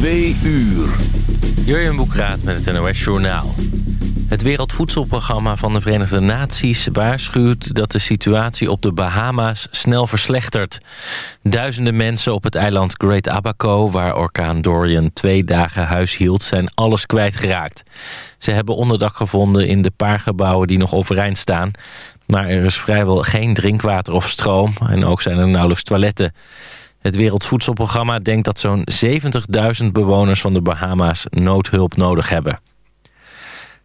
Twee uur. Jurjen Boekraat met het NOS Journaal. Het Wereldvoedselprogramma van de Verenigde Naties waarschuwt dat de situatie op de Bahama's snel verslechtert. Duizenden mensen op het eiland Great Abaco, waar orkaan Dorian twee dagen huis hield, zijn alles kwijtgeraakt. Ze hebben onderdak gevonden in de paar gebouwen die nog overeind staan. Maar er is vrijwel geen drinkwater of stroom en ook zijn er nauwelijks toiletten. Het Wereldvoedselprogramma denkt dat zo'n 70.000 bewoners van de Bahama's noodhulp nodig hebben.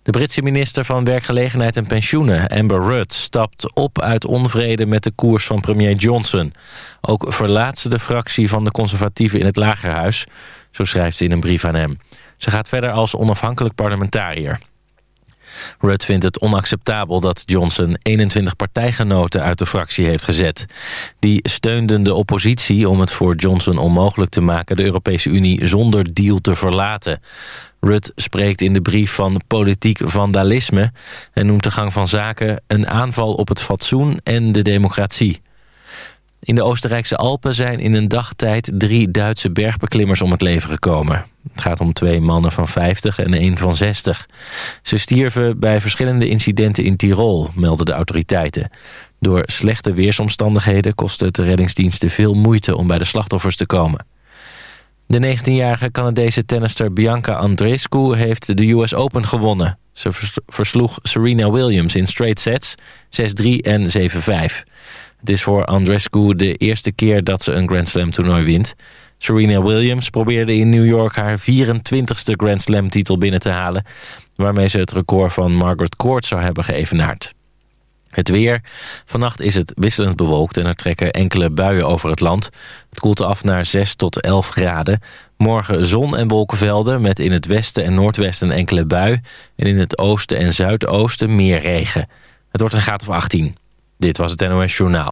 De Britse minister van Werkgelegenheid en Pensioenen, Amber Rudd... stapt op uit onvrede met de koers van premier Johnson. Ook verlaat ze de fractie van de conservatieven in het Lagerhuis. Zo schrijft ze in een brief aan hem. Ze gaat verder als onafhankelijk parlementariër. Rudd vindt het onacceptabel dat Johnson 21 partijgenoten uit de fractie heeft gezet. Die steunden de oppositie om het voor Johnson onmogelijk te maken... de Europese Unie zonder deal te verlaten. Rudd spreekt in de brief van politiek vandalisme... en noemt de gang van zaken een aanval op het fatsoen en de democratie. In de Oostenrijkse Alpen zijn in een dagtijd drie Duitse bergbeklimmers om het leven gekomen. Het gaat om twee mannen van 50 en één van 60. Ze stierven bij verschillende incidenten in Tirol, melden de autoriteiten. Door slechte weersomstandigheden kostte het de reddingsdiensten veel moeite om bij de slachtoffers te komen. De 19-jarige Canadese tennister Bianca Andreescu heeft de US Open gewonnen. Ze versloeg Serena Williams in straight sets, 6-3 en 7-5. Het is voor Andrescu de eerste keer dat ze een Grand Slam toernooi wint. Serena Williams probeerde in New York haar 24ste Grand Slam titel binnen te halen... waarmee ze het record van Margaret Court zou hebben geëvenaard. Het weer. Vannacht is het wisselend bewolkt en er trekken enkele buien over het land. Het koelt af naar 6 tot 11 graden. Morgen zon en wolkenvelden met in het westen en noordwesten enkele bui... en in het oosten en zuidoosten meer regen. Het wordt een graad of 18. Dit was het NOS Journaal.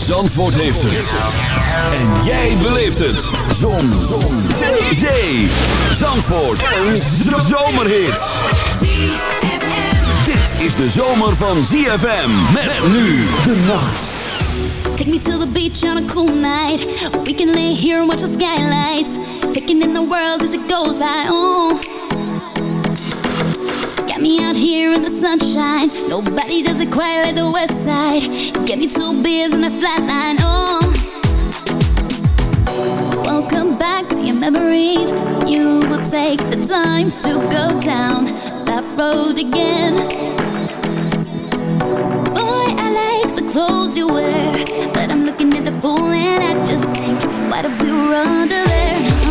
Zandvoort heeft het. En jij beleeft het. Zon. Zon. Zee. Zee. Zandvoort. Een zomerhit. Dit is de zomer van ZFM. Met nu de nacht. Take me to the beach on a cool night. We can lay here and watch the skylights. Taking in the world as it goes by. Oh. Get me out here in the sunshine. Nobody does it quite like the west side. Get me two beers and a flatline. Oh. Welcome back to your memories. You will take the time to go down that road again. Boy, I like the clothes you wear. But I'm looking at the pool and I just think, what if we were under there?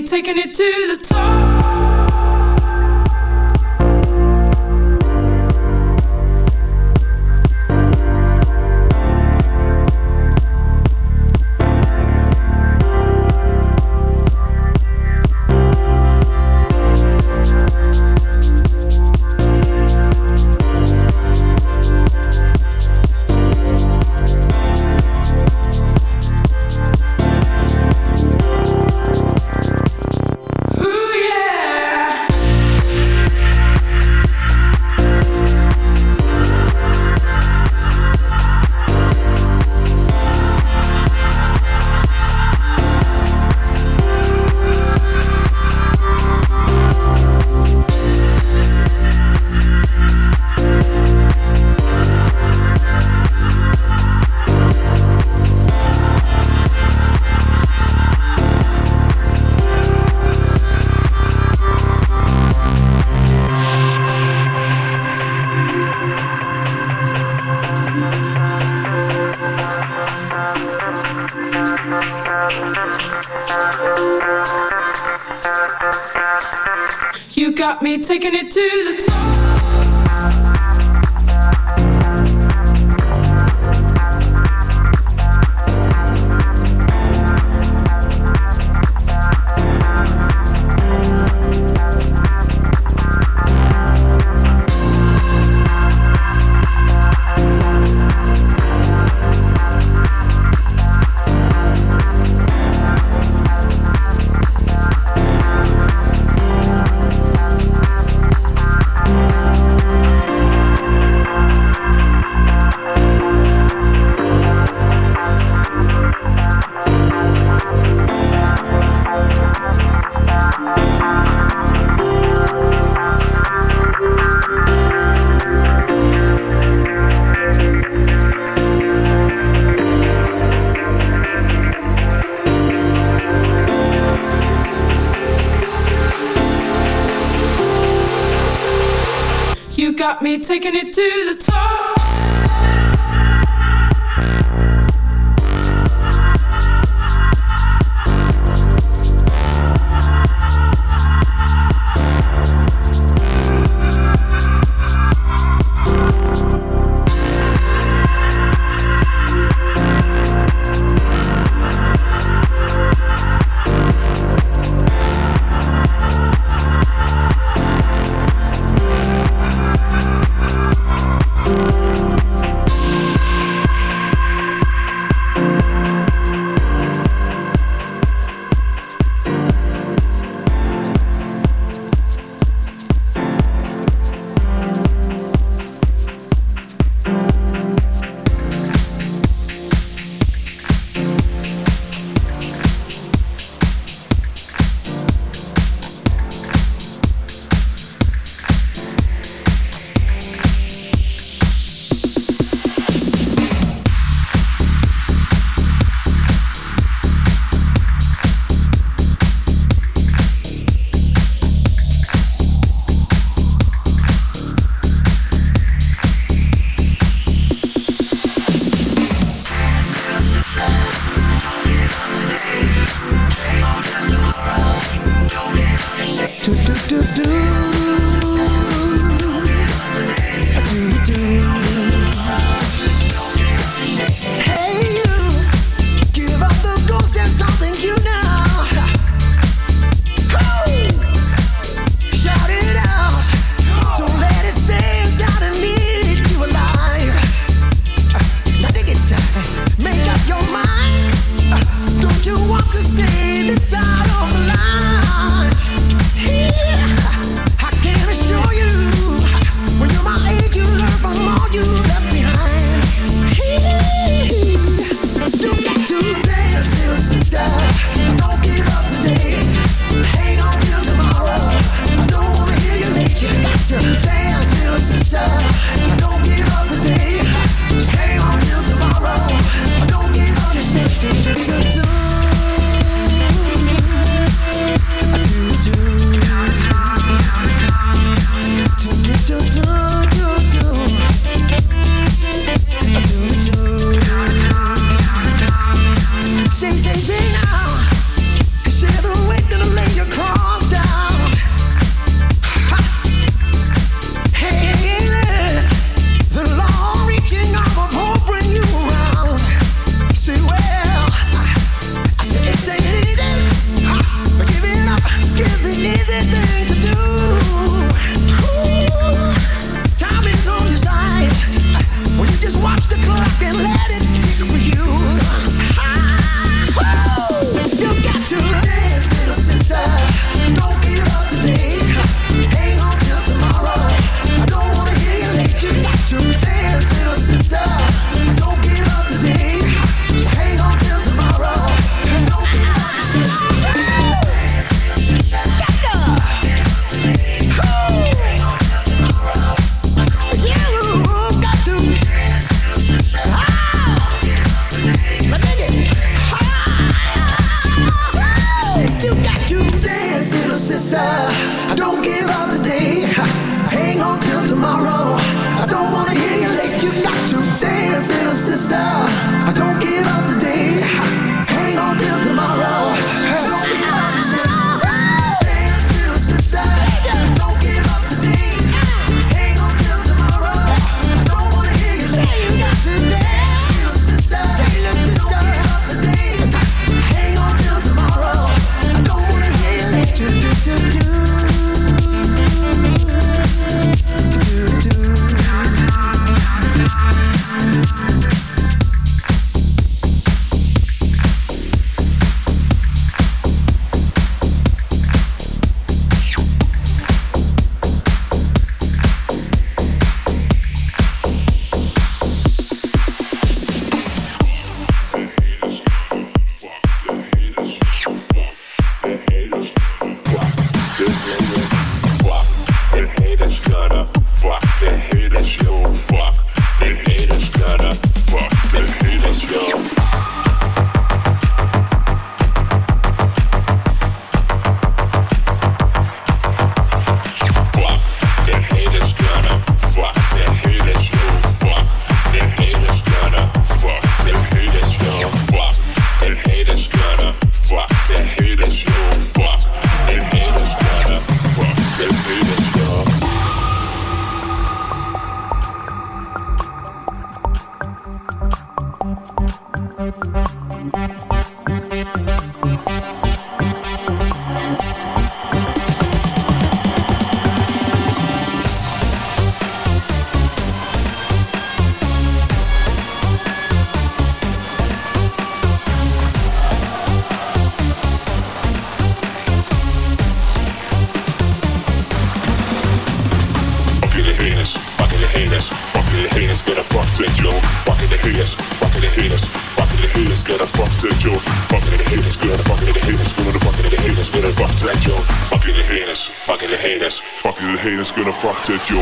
Taking it to the taking it to Take your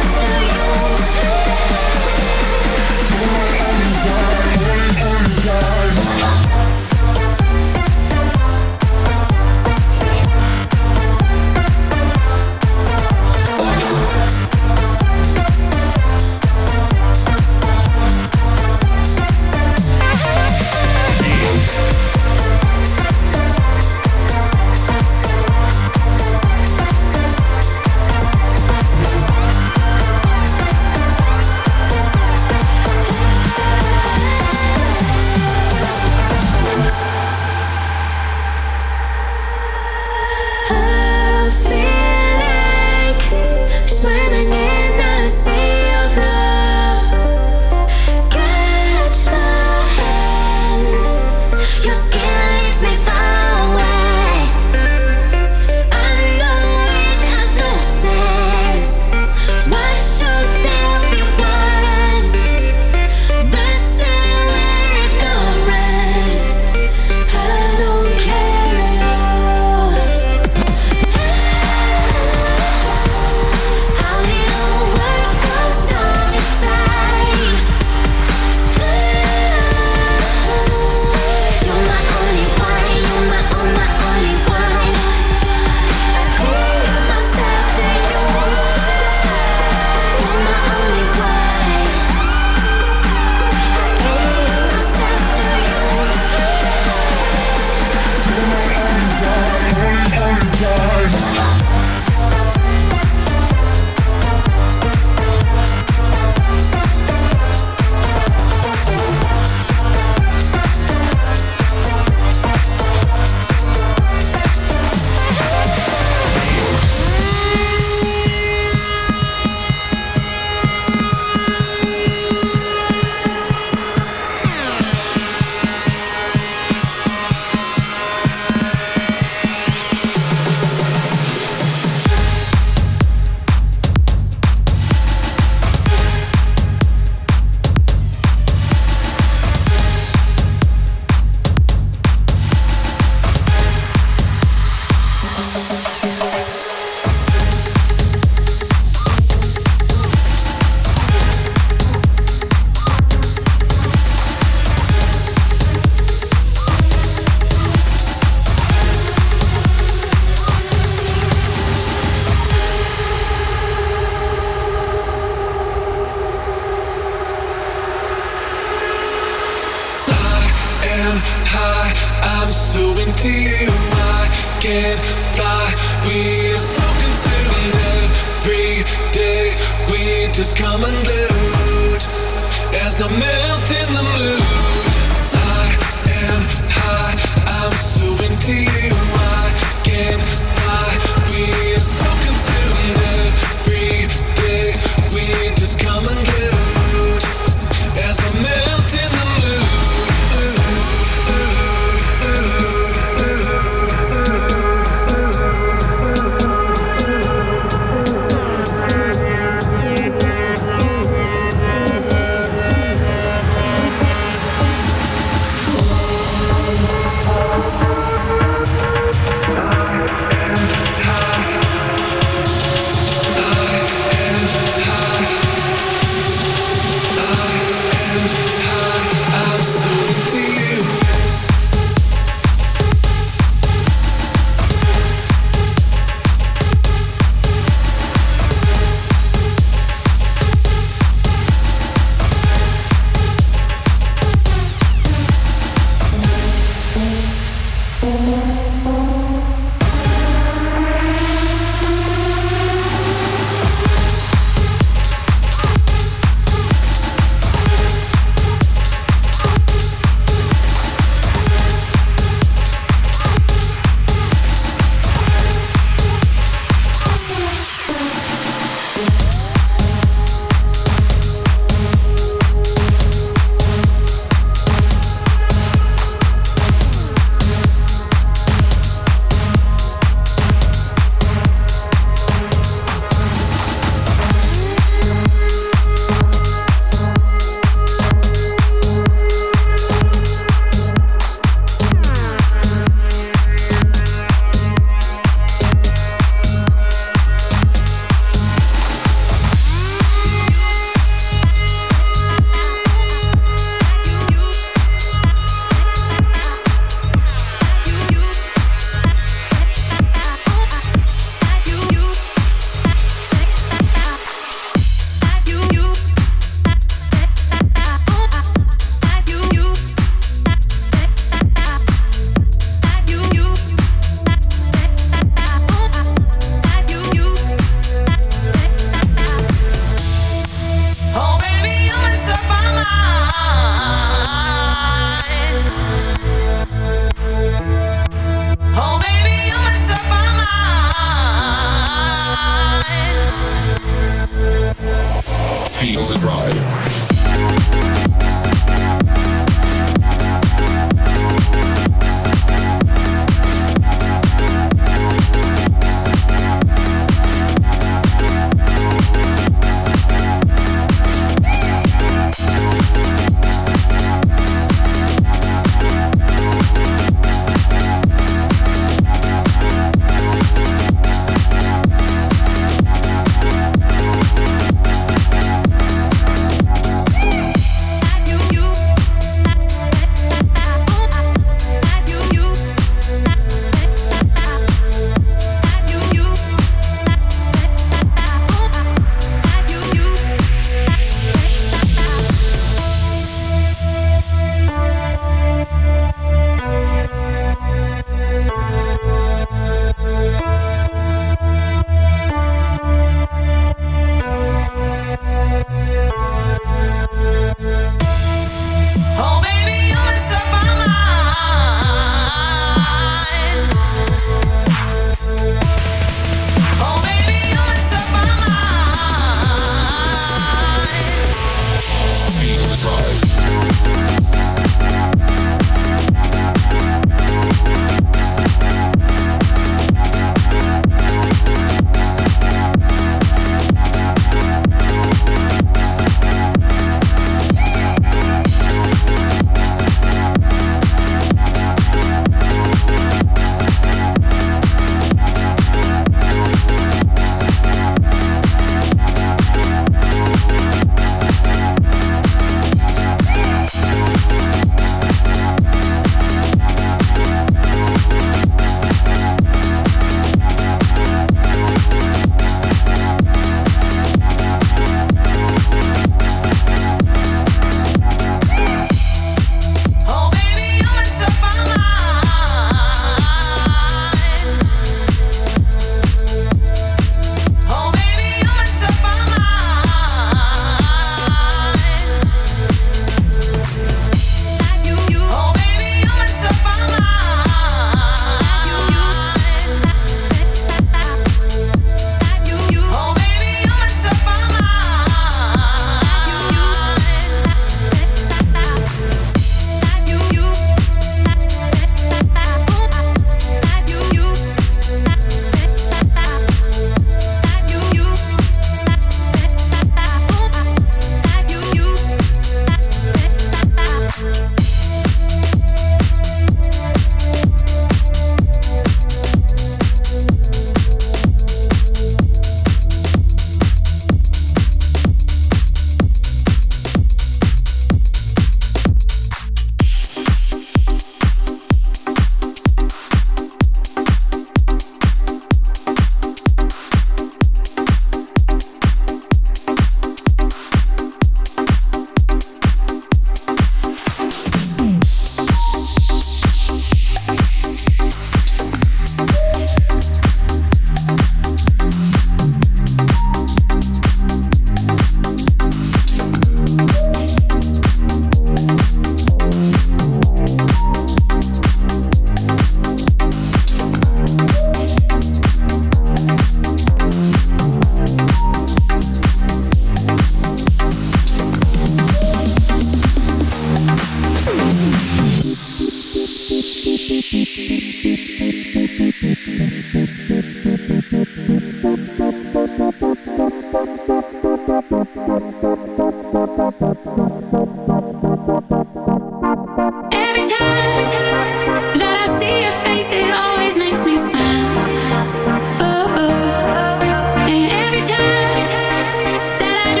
that I